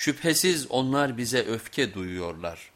Şüphesiz onlar bize öfke duyuyorlar.